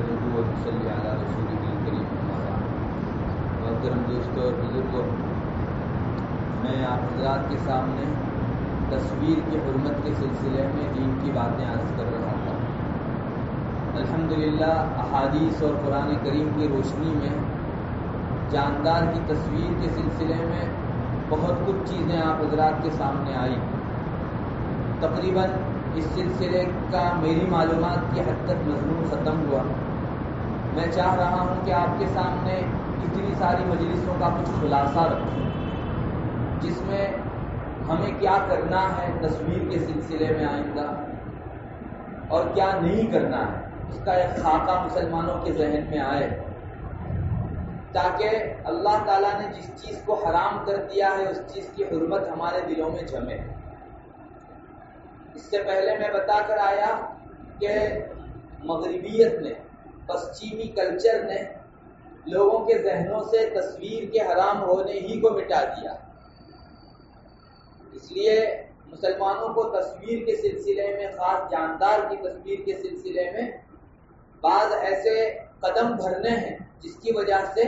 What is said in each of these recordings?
نحمده ونصلي على رسوله الكريم. أما بعد محترم دوستوں اور بزرگوں میں آپ حضرات کے سامنے تصویر کی حرمت کے سلسلے میں دین کی باتیں عرض کر رہا تھا الحمدللہ، احادیث اور قرآن کریم کی روشنی میں، جاندار کی تصویر کے سلسلے میں بہت کچھ چیزیں آپ حضرات کے سامنے آئی تقریباً اس سلسلے کا میری معلومات کی حد تک مضمون ختم ہوا۔ میں چاہ رہا ہوں کہ آپ کے سامنے اتنی ساری مجلسوں کا کچھ خلاصہ رکھوں، جس میں ہمیں کیا کرنا ہے تصویر کے سلسلے میں آئندہ اور کیا نہیں کرنا ہے، اس کا ایک خاکہ مسلمانوں کے ذہن میں آئے۔ تاکہ اللہ تعالیٰ نے جس چیز کو حرام کر دیا ہے، اس چیز کی حرمت ہمارے دلوں میں جمے۔ اس سے پہلے میں بتا کر آیا کہ مغربیت نے پشچیمی کلچر نے لوگوں کے ذہنوں سے تصویر کے حرام ہونے ہی کو مٹا دیا۔ اس لیے مسلمانوں کو تصویر کے سلسلے میں، خاص جاندار کی تصویر کے سلسلے میں بعض ایسے قدم بھرنے ہیں جس کی وجہ سے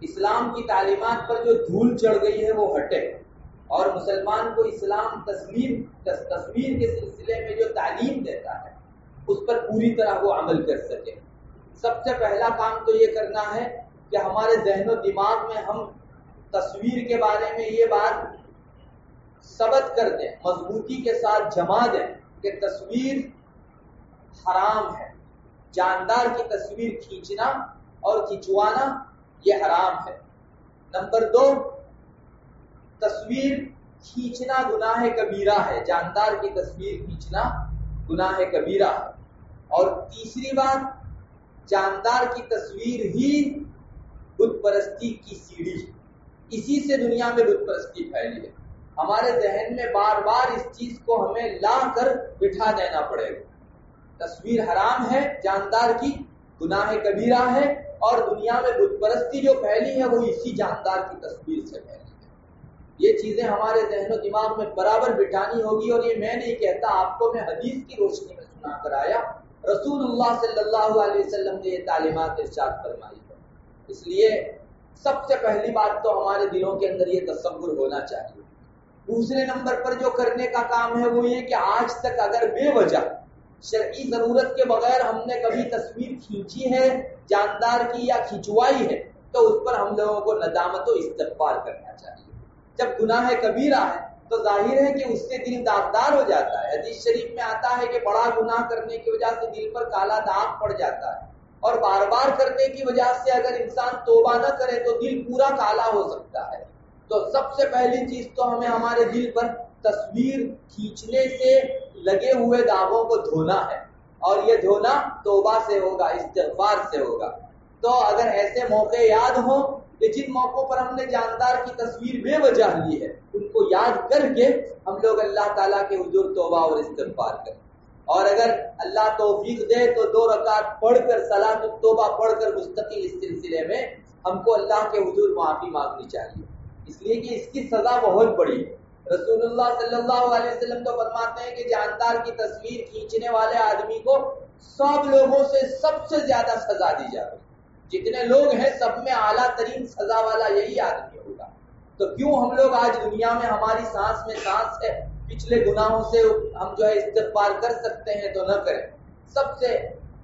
اسلام کی تعلیمات پر جو دھول چڑھ گئی ہے وہ ہٹے۔ اور مسلمان کو اسلام تصویر تصویر کے سلسلے میں جو تعلیم دیتا ہے، اس پر پوری طرح وہ عمل کر سکے۔ سب سے پہلا کام تو یہ کرنا ہے کہ ہمارے ذہن و دماغ میں ہم تصویر کے بارے میں یہ بات ثبت کر دیں، مضبوطی کے ساتھ جما دیں کہ تصویر حرام ہے۔ جاندار کی تصویر کھینچنا اور کھینچوانا یہ حرام ہے۔ نمبر دو، تصویر کھینچنا گناہ کبیرہ ہے۔ جاندار کی تصویر کھینچنا گناہ کبیرہ ہے۔ اور تیسری بات جاندار کی تصویر ہی بت پرستی کی سیڑھی اسی سے دنیا میں بت پرستی پھیلی ہے۔ ہمارے ذہن میں بار بار اس چیز کو ہمیں لا کر بٹھا دینا پڑے گا۔ تصویر حرام ہے، جاندار کی گناہ کبیرہ ہے اور دنیا میں بت پرستی جو پھیلی ہے وہ اسی جاندار کی تصویر سے پھیلی ہے۔ یہ چیزیں ہمارے ذہن و دماغ میں برابر بٹھانی ہوگی اور یہ میں نہیں کہتا، آپ کو میں حدیث کی روشنی میں سنا کر آیا۔ رسول اللہ صلی اللہ علیہ وسلم نے یہ تعلیمات ارشاد فرمائی۔ ہے اس لیے سب سے پہلی بات تو ہمارے دلوں کے اندر یہ تصور ہونا چاہیے۔ دوسرے نمبر پر جو کرنے کا کام ہے وہ یہ کہ آج تک اگر بے وجہ شرعی ضرورت کے بغیر ہم نے کبھی تصویر کھینچی ہے، جاندار کی یا کھینچوائی ہے، تو اس پر ہم لوگوں کو ندامت و استغفار کرنا چاہیے۔ جب گناہ کبیرہ ہے تو ظاہر ہے کہ اس سے دل داغدار ہو جاتا ہے۔ حدیث شریف میں آتا ہے کہ بڑا گناہ کرنے کی وجہ سے دل پر کالا داغ پڑ جاتا ہے۔ اور بار بار کرنے کی وجہ سے اگر انسان توبہ نہ کرے تو دل پورا کالا ہو سکتا ہے۔ تو سب سے پہلی چیز تو ہمیں ہمارے دل پر تصویر کھینچنے سے لگے ہوئے داغوں کو دھونا ہے۔ اور یہ دھونا توبہ سے ہوگا، استغفار سے ہوگا۔ تو اگر ایسے موقع یاد ہوں کہ جن موقعوں پر ہم نے جاندار کی تصویر بے وجہ لی ہے، ان کو یاد کر کے ہم لوگ اللہ تعالیٰ کے حضور توبہ اور استغفار کریں۔ اور اگر اللہ توفیق دے تو دو رکعت پڑھ کر سلاد توبہ پڑھ کر مستقل اس سلسلے میں ہم کو اللہ کے حضور معافی مانگنی چاہیے۔ اس لیے کہ اس کی سزا بہت بڑی ہے۔ رسول اللہ صلی اللہ علیہ وسلم تو فرماتے ہیں کہ جاندار کی تصویر کھینچنے والے آدمی کو سب لوگوں سے سب سے زیادہ سزا دی جائے جتنے لوگ ہیں سب میں اعلیٰ ترین سزا والا یہی آدمی ہوگا۔ تو کیوں ہم لوگ آج دنیا میں ہماری سانس میں سانس ہے؟ پچھلے گناہوں سے ہم جو ہے استغفار کر سکتے ہیں تو نہ کریں۔ سب سے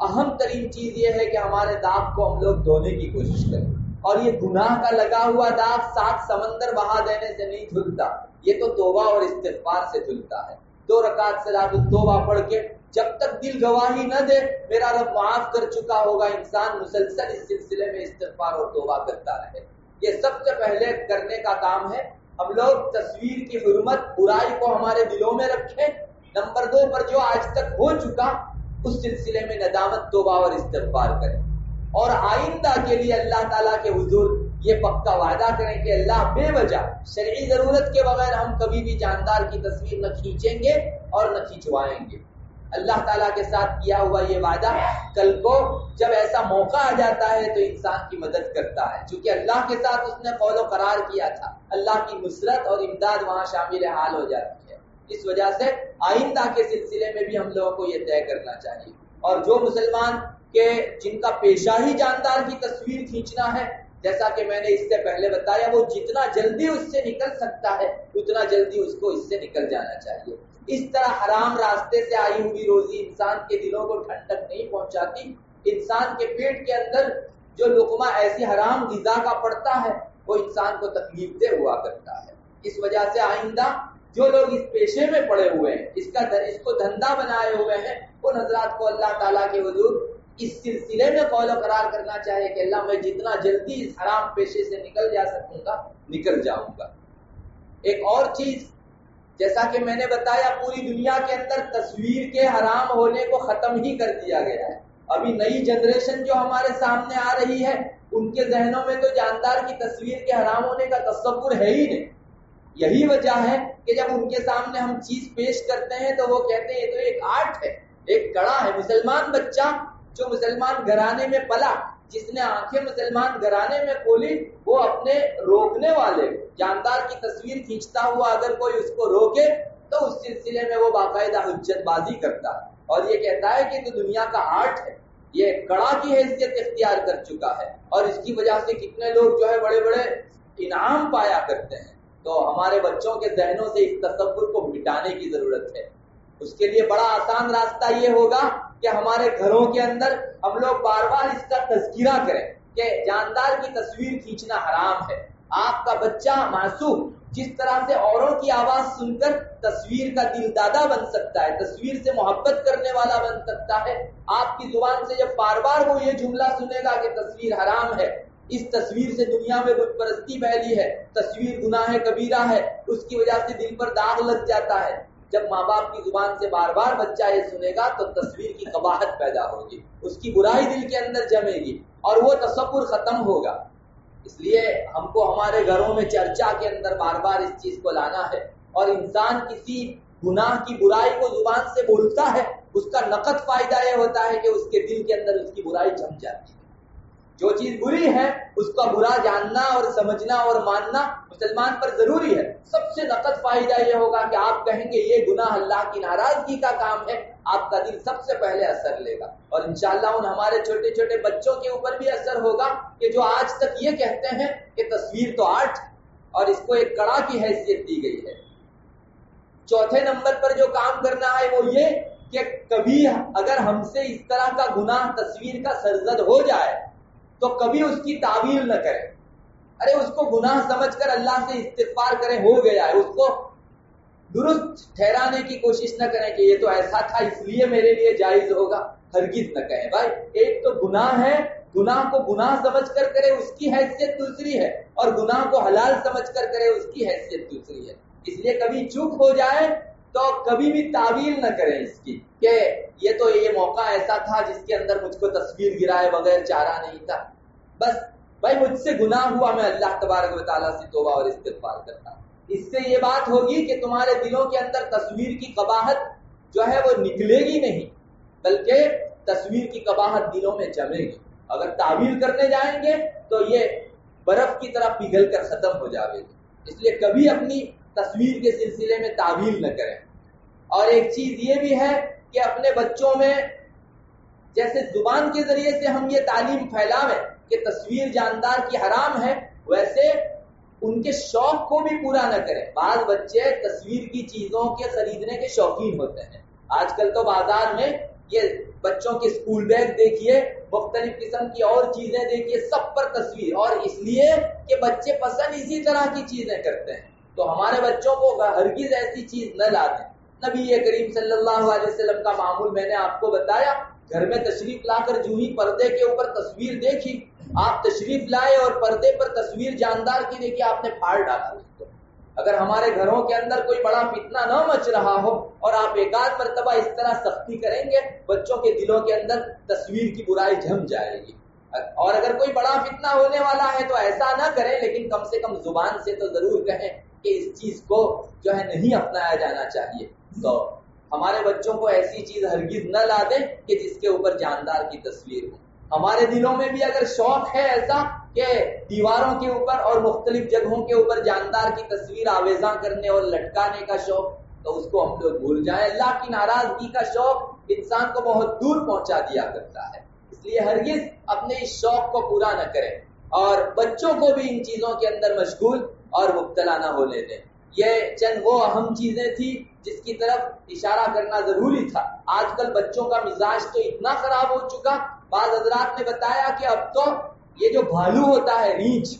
اہم ترین چیز یہ ہے کہ ہمارے داغ کو ہم لوگ دھونے کی کوشش کریں۔ اور یہ گناہ کا لگا ہوا داغ سات سمندر بہا دینے سے نہیں دھلتا، یہ تو توبہ اور استغفار سے دھلتا ہے۔ دو رکعت سے توبہ پڑھ کے جب تک دل گواہی نہ دے، میرا رب معاف کر چکا ہوگا، انسان مسلسل اس سلسلے میں استغفار اور توبہ کرتا رہے۔ یہ سب سے پہلے کرنے کا کام ہے، ہم لوگ تصویر کی حرمت، برائی کو ہمارے دلوں میں رکھیں۔ نمبر دو پر جو آج تک ہو چکا، اس سلسلے میں ندامت، توبہ اور استغفار کریں۔ اور آئندہ کے لیے اللہ تعالیٰ کے حضور یہ پکا وعدہ کریں کہ اللہ بے وجہ شرعی ضرورت کے بغیر ہم کبھی بھی جاندار کی تصویر نہ کھینچیں گے اور نہ کھینچوائیں گے۔ اللہ تعالیٰ کے ساتھ کیا ہوا یہ وعدہ؟ کل کو جب ایسا موقع آ جاتا ہے تو انسان کی مدد کرتا ہے۔ چونکہ اللہ کے ساتھ اس نے قول و قرار کیا تھا۔ اللہ کی نصرت اور امداد وہاں شامل حال ہو جاتی ہے۔ اس وجہ سے آئندہ کے سلسلے میں بھی ہم لوگوں کو یہ طے کرنا چاہیے۔ اور جو مسلمان کے جن کا پیشہ ہی جاندار کی تصویر کھینچنا ہے جیسا کہ میں نے اس سے پہلے بتایا، وہ جتنا جلدی اس سے نکل سکتا ہے، اتنا جلدی اس کو اس سے نکل جانا چاہیے۔ اس طرح حرام راستے سے آئی ہوئی روزی انسان کے دلوں کو ٹھنڈک نہیں پہنچاتی۔ انسان کے پیٹ کے اندر جو لقمہ ایسی حرام غذا کا پڑتا ہے، وہ انسان کو تکلیف دہ ہوا کرتا ہے۔ اس وجہ سے آئندہ جو لوگ اس پیشے میں پڑے ہوئے ہیں، اس کا اس کو دھندا بنائے ہوئے ہیں، ان حضرات کو اللہ تعالیٰ کے حضور اس سلسلے میں قول و قرار کرنا چاہے کہ اللہ میں جتنا جلدی اس حرام پیشے سے نکل جا سکوں گا، نکل جاؤں گا۔ ایک اور چیز، جیسا کہ میں نے بتایا، پوری دنیا کے اندر تصویر کے حرام ہونے کو ختم ہی کر دیا گیا ہے۔ ابھی نئی جنریشن جو ہمارے سامنے آ رہی ہے، ان کے ذہنوں میں تو جاندار کی تصویر کے حرام ہونے کا تصور ہے ہی نہیں۔ یہی وجہ ہے کہ جب ان کے سامنے ہم چیز پیش کرتے ہیں تو وہ کہتے ہیں، یہ تو ایک آرٹ ہے، ایک کڑا ہے۔ مسلمان بچہ جو مسلمان گھرانے میں پلا، جس نے آنکھیں مسلمان گھرانے میں کھولی، وہ اپنے روکنے والے، جاندار کی تصویر کھینچتا ہوا اگر کوئی اس کو روکے، تو اس سلسلے میں وہ باقاعدہ حجت بازی کرتا۔ اور یہ کہتا ہے کہ تو دنیا کا آرٹ ہے، یہ کڑا کی حیثیت اختیار کر چکا ہے۔ اور اس کی وجہ سے کتنے لوگ جو ہے بڑے بڑے انعام پایا کرتے ہیں۔ تو ہمارے بچوں کے ذہنوں سے اس تصور کو مٹانے کی ضرورت ہے۔ اس کے لیے بڑا آسان راستہ یہ ہوگا کہ ہمارے گھروں کے اندر ہم لوگ بار بار اس کا تذکرہ کریں کہ جاندار کی تصویر کھینچنا حرام ہے۔ آپ کا بچہ معصوم، جس طرح سے اوروں کی آواز سن کر تصویر کا دل دادا بن سکتا ہے، تصویر سے محبت کرنے والا بن سکتا ہے۔ آپ کی زبان سے جب بار بار وہ یہ جملہ سنے گا کہ تصویر حرام ہے، اس تصویر سے دنیا میں بت پرستی پھیلی ہے، تصویر گناہ کبیرہ ہے، اس کی وجہ سے دل پر داغ لگ جاتا ہے۔ جب ماں باپ کی زبان سے بار بار بچہ یہ سنے گا تو تصویر کی قباحت پیدا ہوگی، اس کی برائی دل کے اندر جمے گی اور وہ تصور ختم ہوگا۔ اس لیے ہم کو ہمارے گھروں میں چرچا کے اندر بار بار اس چیز کو لانا ہے اور انسان کسی گناہ کی برائی کو زبان سے بولتا ہے، اس کا نقد فائدہ یہ ہوتا ہے کہ اس کے دل کے اندر اس کی برائی جم جاتی ہے۔ جو چیز بری ہے، اس کا برا جاننا اور سمجھنا اور ماننا مسلمان پر ضروری ہے۔ سب سے نقد فائدہ یہ ہوگا کہ آپ کہیں گے، یہ گناہ اللہ کی ناراضگی کا کام ہے، آپ کا دل سب سے پہلے اثر لے گا۔ اور انشاءاللہ ان ہمارے چھوٹے چھوٹے بچوں کے اوپر بھی اثر ہوگا کہ جو آج تک یہ کہتے ہیں کہ تصویر تو آرٹ اور اس کو ایک کڑا کی حیثیت دی گئی ہے۔ چوتھے نمبر پر جو کام کرنا ہے وہ یہ کہ کبھی اگر ہم سے اس طرح کا گناہ، تصویر کا سرزد ہو جائے تو کبھی اس کی تعویل نہ کریں ارے، اس کو گناہ سمجھ کر اللہ سے استغفار کریں ہو گیا ہے۔ اس کو درست ٹھہرانے کی کوشش نہ کریں کہ یہ تو ایسا تھا، اس لیے میرے لیے جائز ہوگا۔ ہرگز نہ کہیں۔ بھائی، ایک تو گناہ ہے، گناہ کو گناہ سمجھ کر کرے، اس کی حیثیت دوسری ہے، اور گناہ کو حلال سمجھ کر کرے، اس کی حیثیت دوسری ہے۔ اس لیے کبھی چوک ہو جائے تو کبھی بھی تعویل نہ کریں اس کی کہ یہ تو یہ موقع ایسا تھا جس کے اندر مجھ کو تصویر گرائے بغیر چارہ نہیں تھا۔ بس بھائی مجھ سے گناہ ہوا، میں اللہ تبارک و تعالیٰ سے توبہ اور استغفار کرتا اس سے یہ بات ہوگی کہ تمہارے دلوں کے اندر تصویر کی قباحت جو ہے وہ نکلے گی نہیں، بلکہ تصویر کی قباحت دلوں میں جمے گی۔ اگر تعویل کرنے جائیں گے تو یہ برف کی طرح پگھل کر ختم ہو جائے گی۔ اس لیے کبھی اپنی تصویر کے سلسلے میں تعویل نہ کریں۔ اور ایک چیز یہ بھی ہے کہ اپنے بچوں میں جیسے زبان کے ذریعے سے ہم یہ تعلیم پھیلاویں کہ تصویر جاندار کی حرام ہے، ویسے ان کے شوق کو بھی پورا نہ کریں۔ بعض بچے تصویر کی چیزوں کے خریدنے کے شوقین ہوتے ہیں۔ آج کل تو بازار میں یہ بچوں کے اسکول بیگ دیکھیے، مختلف قسم کی اور چیزیں دیکھیے، سب پر تصویر۔ اور اس لیے کہ بچے پسند اسی طرح کی چیزیں کرتے ہیں۔ تو ہمارے بچوں کو ہرگز ایسی چیز نہ لا دیں نبی کریم صلی اللہ علیہ وسلم کا معمول میں نے آپ کو بتایا، گھر میں تشریف لا کر جو ہی پردے کے اوپر تصویر دیکھی، آپ تشریف لائے اور پردے پر تصویر جاندار کی دیکھی، آپ نے پھاڑ ڈالا۔ اگر ہمارے گھروں کے اندر کوئی بڑا فتنہ نہ مچ رہا ہو اور آپ ایک آدھ مرتبہ اس طرح سختی کریں گے، بچوں کے دلوں کے اندر تصویر کی برائی جم جائے گی۔ اور اگر کوئی بڑا فتنہ ہونے والا ہے تو ایسا نہ کریں، لیکن کم سے کم زبان سے تو ضرور کہیں۔ کہ اس چیز کو جو ہے نہیں اپنایا جانا چاہیے۔ تو ہمارے بچوں کو ایسی چیز ہرگز نہ لا دیں کہ جس کے اوپر جاندار کی تصویر ہو۔ ہمارے دلوں میں بھی اگر شوق ہے ایسا کہ دیواروں کے اوپر اور مختلف جگہوں کے اوپر جاندار کی تصویر آویزاں کرنے اور لٹکانے کا شوق، تو اس کو ہم لوگ بھول جائیں۔ اللہ کی ناراضگی کا شوق انسان کو بہت دور پہنچا دیا کرتا ہے۔ اس لیے ہرگز اپنے اس شوق کو پورا نہ کریں۔ اور بچوں کو بھی ان چیزوں کے اندر مشغول اور مبتلا نہ ہونے دیں یہ چند وہ اہم چیزیں تھی جس کی طرف اشارہ کرنا ضروری تھا۔ آج کل بچوں کا مزاج تو اتنا خراب ہو چکا، بعض حضرات نے بتایا کہ اب تو یہ جو بھالو ہوتا ہے ریچھ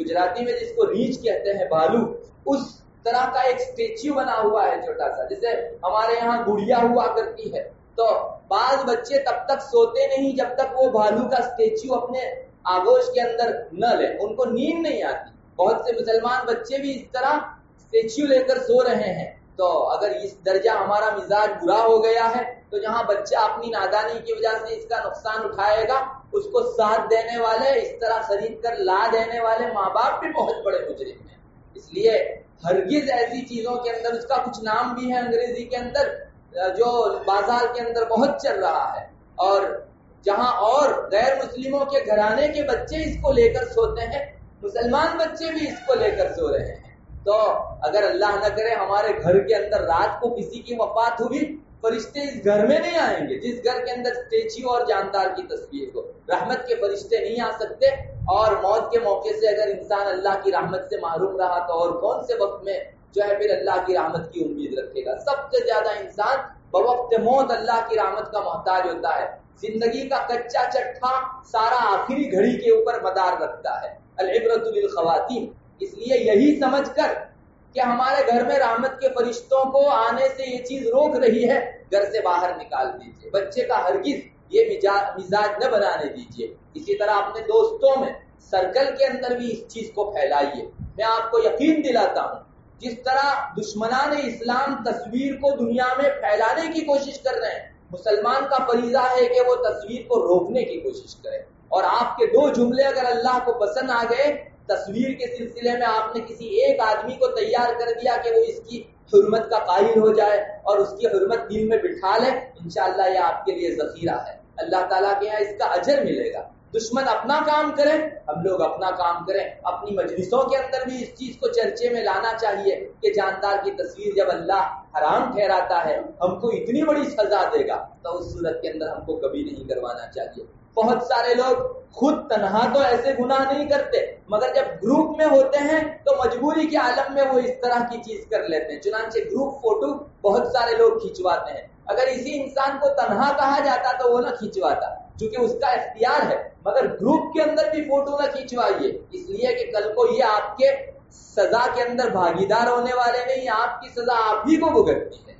گجراتی میں جس کو ریچھ کہتے ہیں، بھالو، اس طرح کا ایک اسٹیچو بنا ہوا ہے چھوٹا سا، جسے ہمارے یہاں گڑیا ہوا کرتی ہے۔ تو بعض بچے تب تک سوتے نہیں جب تک وہ بھالو کا اسٹیچو اپنے آگوش کے اندر نہ لے ان کو نیند نہیں آتی۔ بہت سے مسلمان بچے بھی اس طرح اسٹیچو لے کر سو رہے ہیں۔ تو اگر اس درجہ ہمارا مزاج برا ہو گیا ہے، تو جہاں بچہ اپنی نادانی کی وجہ سے اس کا نقصان اٹھائے گا، اس کو ساتھ دینے والے، اس طرح خرید کر لا دینے والے ماں باپ بھی بہت بڑے مجرم ہیں۔ اس لیے ہرگز ایسی چیزوں کے اندر، اس کا کچھ نام بھی ہے انگریزی کے اندر، جو بازار کے اندر بہت چل رہا ہے۔ اور جہاں اور غیر مسلموں کے گھرانے کے بچے اس کو لے کر سوتے ہیں، مسلمان بچے بھی اس کو لے کر سو رہے ہیں۔ تو اگر اللہ نہ کرے، ہمارے گھر کے اندر رات کو کسی کی وفات ہوئی فرشتے اس گھر میں نہیں آئیں گے، جس گھر کے اندر اسٹیچو اور جاندار کی تصویر کو رحمت کے فرشتے نہیں آ سکتے، اور موت کے موقع سے اگر انسان اللہ کی رحمت سے معروم رہا، تو اور کون سے وقت میں جو ہے پھر اللہ کی رحمت کی امید رکھے گا؟ سب سے زیادہ انسان بوقت موت اللہ کی رحمت کا محتاج ہوتا ہے۔ زندگی کا کچا چٹھا سارا آخری گھڑی کے اوپر مدار رکھتا ہے۔ العبرت للخواتین۔ اس لیے یہی سمجھ کر کہ ہمارے گھر میں رحمت کے فرشتوں کو آنے سے یہ چیز روک رہی ہے، گھر سے باہر نکال دیجیے بچے کا ہرگز یہ مزاج نہ بنانے دیجیے اسی طرح اپنے دوستوں میں سرکل کے اندر بھی اس چیز کو پھیلائیے۔ میں آپ کو یقین دلاتا ہوں، جس طرح دشمنان اسلام تصویر کو دنیا میں پھیلانے کی کوشش کر رہے ہیں مسلمان کا فریضہ ہے کہ وہ تصویر کو روکنے کی کوشش کرے۔ اور آپ کے دو جملے اگر اللہ کو پسند آ گئے، تصویر کے سلسلے میں آپ نے کسی ایک آدمی کو تیار کر دیا کہ وہ اس کی حرمت کا قائل ہو جائے اور اس کی حرمت دل میں بٹھا لے، انشاءاللہ یہ آپ کے لیے ذخیرہ ہے۔ اللہ تعالیٰ کے یہاں اس کا اجر ملے گا۔ دشمن اپنا کام کرے، ہم لوگ اپنا کام کریں۔ اپنی مجلسوں کے اندر بھی اس چیز کو چرچے میں لانا چاہیے کہ جاندار کی تصویر جب اللہ حرام ٹھہراتا ہے، ہم کو اتنی بڑی سزا دے گا۔ تو اس صورت کے اندر ہم کو کبھی نہیں کروانا چاہیے۔ بہت سارے لوگ خود تنہا تو ایسے گناہ نہیں کرتے، مگر جب گروپ میں ہوتے ہیں تو مجبوری کے عالم میں وہ اس طرح کی چیز کر لیتے ہیں۔ چنانچہ گروپ فوٹو بہت سارے لوگ کھینچواتے ہیں۔ اگر اسی انسان کو تنہا کہا جاتا تو وہ نہ کھینچواتا چونکہ اس کا اختیار ہے، مگر گروپ کے اندر بھی فوٹو نہ کھینچوائیے اس لیے کہ کل کو یہ آپ کے سزا کے اندر بھاگیدار ہونے والے نہیں، آپ کی سزا آپ ہی کو بھگتنی ہے۔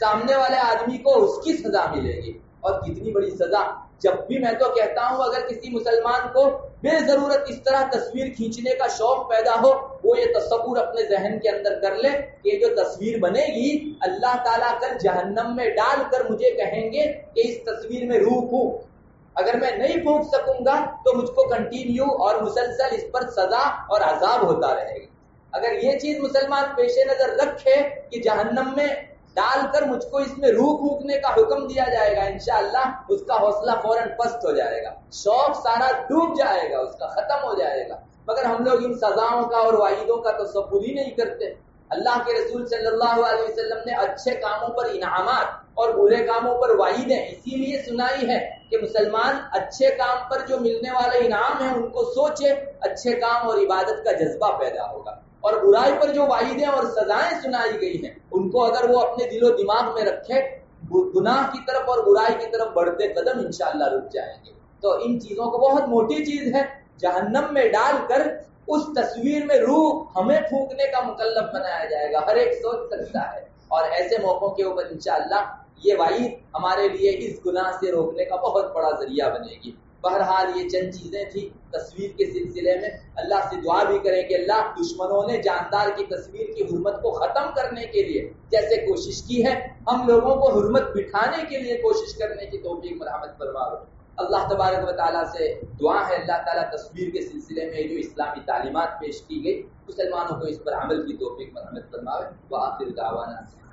سامنے والے آدمی کو اس کی سزا ملے گی۔ اور کتنی بڑی سزا، جب بھی میں تو کہتا ہوں، اگر کسی مسلمان کو بے ضرورت اس طرح تصویر کھینچنے کا شوق پیدا ہو، وہ یہ تصور اپنے ذہن کے اندر کر لے کہ جو تصویر بنے گی، اللہ تعالیٰ کل جہنم میں ڈال کر مجھے کہیں گے کہ اس تصویر میں روح ہوں۔ اگر میں نہیں پھونک سکوں گا تو مجھ کو کنٹینیو اور مسلسل اس پر سزا اور عذاب ہوتا رہے گا۔ اگر یہ چیز مسلمان پیش نظر رکھے کہ جہنم میں ڈال کر مجھ کو اس میں روح پھونکنے کا حکم دیا جائے گا، انشاءاللہ اس کا حوصلہ فوراً پست ہو جائے گا۔ شوق سارا ڈوب جائے گا، اس کا ختم ہو جائے گا۔ مگر ہم لوگ ان سزاؤں کا اور واحدوں کا تو سب ہی نہیں کرتے۔ اللہ کے رسول صلی اللہ علیہ وسلم نے اچھے کاموں پر انعامات اور برے کاموں پر واحدیں اسی لیے سنائی ہے کہ مسلمان اچھے کام پر جو ملنے والے انعام ہیں ان کو سوچے اچھے کام اور عبادت کا جذبہ پیدا ہوگا۔ اور برائی پر جو واحدیں اور سزائیں سنائی گئی ہیں، ان کو اگر وہ اپنے دل و دماغ میں رکھے گناہ کی طرف اور برائی کی طرف بڑھتے قدم انشاءاللہ رک جائیں گے۔ تو ان چیزوں کو بہت موٹی چیز ہے، جہنم میں ڈال کر اس تصویر میں روح ہمیں پھونکنے کا مکلف بنایا جائے گا۔ ہر ایک سوچ سکتا ہے۔ اور ایسے موقعوں کے اوپر انشاءاللہ یہ وعید ہمارے لیے اس گناہ سے روکنے کا بہت بڑا ذریعہ بنے گی۔ بہرحال یہ چند چیزیں تھیں تصویر کے سلسلے میں۔ اللہ سے دعا بھی کریں کہ اللہ دشمنوں نے جاندار کی تصویر کی حرمت کو ختم کرنے کے لیے جیسے کوشش کی ہے، ہم لوگوں کو حرمت بٹھانے کے لیے کوشش کرنے کی توفیق مرحمت فرما دو۔ اللہ تبارک و تعالیٰ سے دعا ہے۔ اللہ تعالیٰ تصویر کے سلسلے میں جو اسلامی تعلیمات پیش کی گئی، مسلمانوں کو اس پر عمل کی توفیق مرحمت فرماوے وہ آخر دعوانا سے